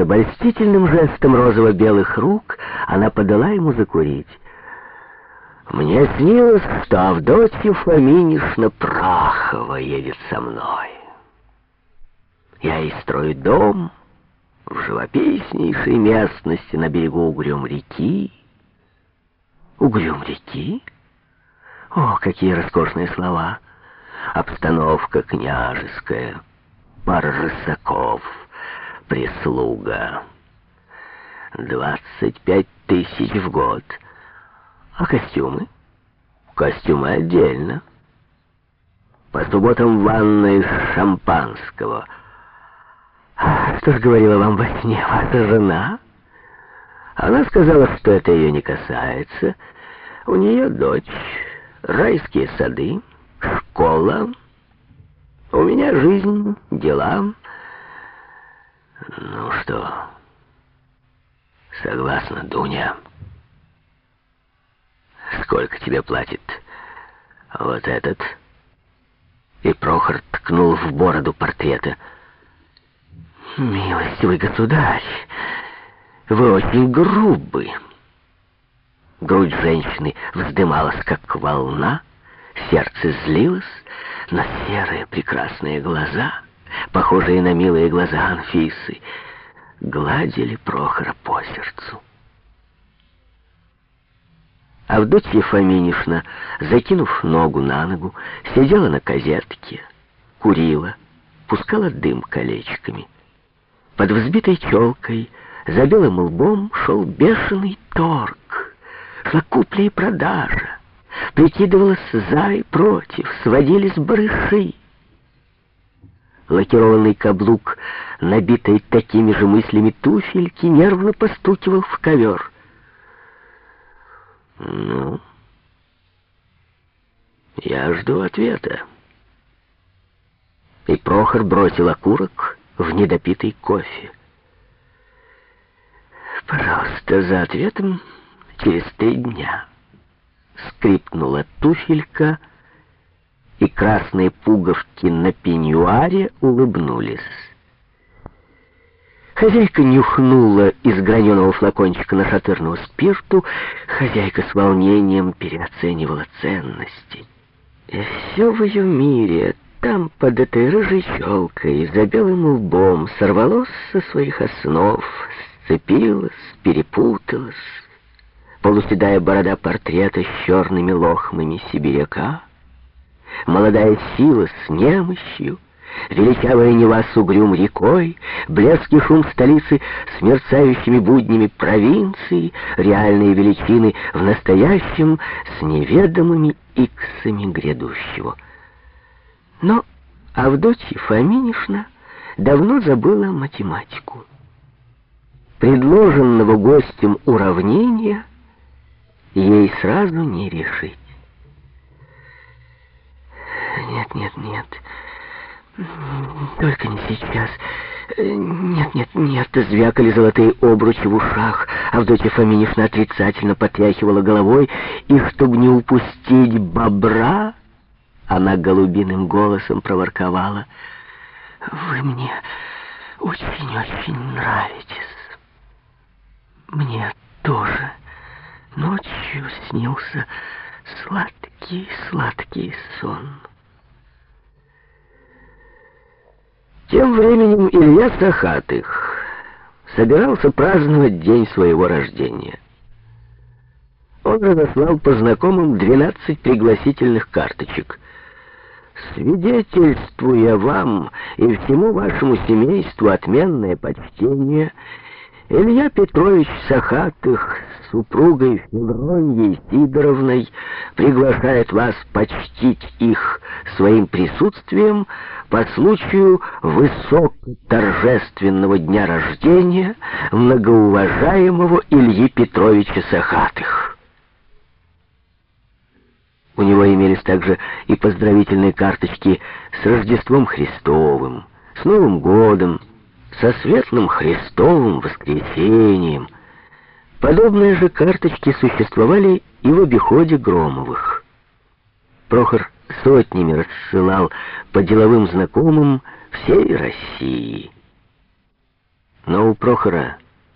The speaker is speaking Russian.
С обольстительным жестом розово-белых рук она подала ему закурить. Мне снилось, что Авдотья Фоминишна Прахова едет со мной. Я и строю дом в живописнейшей местности на берегу Угрюм реки. Угрюм реки? О, какие роскошные слова! Обстановка княжеская, пара рысаков, прислуга. Двадцать пять тысяч в год — а костюмы? Костюмы отдельно. По субботам ванна из шампанского. А что ж говорила вам во сне ваша жена? Она сказала, что это ее не касается. У нее дочь, райские сады, школа. У меня жизнь, дела. Ну что, согласна, Дуня? Сколько тебе платит вот этот?» И Прохор ткнул в бороду портрета. «Милостивый государь, вы очень грубы». Грудь женщины вздымалась, как волна, сердце злилось, но серые прекрасные глаза, похожие на милые глаза Анфисы, гладили Прохора по сердцу. Авдотья Фоминишна, закинув ногу на ногу, сидела на козетке, курила, пускала дым колечками. Под взбитой челкой, за белым лбом шел бешеный торг, шла купля и продажа, прикидывалась за и против, сводились барыши. Лакированный каблук, набитый такими же мыслями туфельки, нервно постукивал в ковер — ну, я жду ответа. И Прохор бросил окурок в недопитый кофе. Пожалуйста, за ответом через три дня. Скрипнула туфелька, и красные пуговки на пеньюаре улыбнулись. Хозяйка нюхнула из граненого флакончика нашатырного спирту. Хозяйка с волнением переоценивала ценности. И все в ее мире, там, под этой рыжей щелкой, за белым лбом, сорвалось со своих основ, сцепилось, перепуталось. Полуседая борода портрета с черными лохмами сибиряка, молодая сила с немощью — Величавая Нева с угрюм рекой, блеск и шум столицы с мерцающими буднями провинции, реальные величины в настоящем с неведомыми иксами грядущего. Но Авдотья Фоминишна давно забыла математику. Предложенного гостем уравнения ей сразу не решить. Нет, нет, нет. Только не сейчас. Нет, нет, нет, звякали золотые обручи в ушах. Авдотья Фоминишна отрицательно потряхивала головой, и, чтобы не упустить бобра, она голубиным голосом проворковала. «Вы мне очень-очень нравитесь. Мне тоже ночью снился сладкий-сладкий сон». Тем временем Илья Сахатых собирался праздновать день своего рождения. Он разослал по знакомым 12 пригласительных карточек. «Свидетельствуя вам и всему вашему семейству отменное почтение, Илья Петрович Сахатых с супругой Февроньей Сидоровной приглашает вас почтить их своим присутствием по случаю высокоторжественного дня рождения многоуважаемого Ильи Петровича Сахатых. У него имелись также и поздравительные карточки с Рождеством Христовым, с Новым годом, со светлым Христовым воскресением. Подобные же карточки существовали и в обиходе Громовых. Прохор сотнями рассылал по деловым знакомым всей России. Но у Прохора